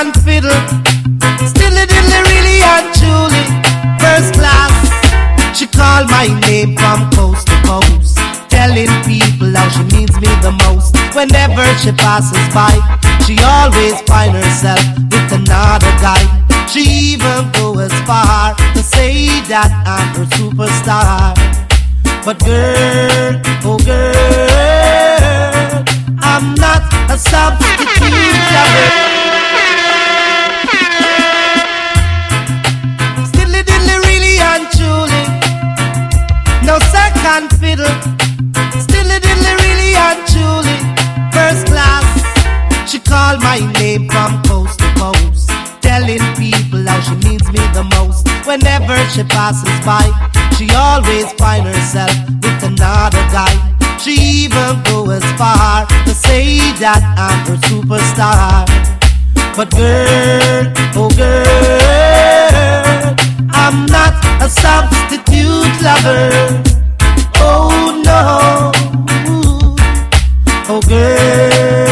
and fiddle. Still it really and truly. First class. She called my name from coast to coast. Telling people how she needs me the most. Whenever she passes by, she always finds herself with another guy. She even goes as far to say that I'm her superstar. But girl, oh girl. Second fiddle. Still, diddly, really and truly, first class. She called my name from coast to coast, telling people how she needs me the most. Whenever she passes by, she always finds herself with another guy. She even goes as far to say that I'm her superstar. But girl, oh girl, I'm not a substitute lover. Yeah.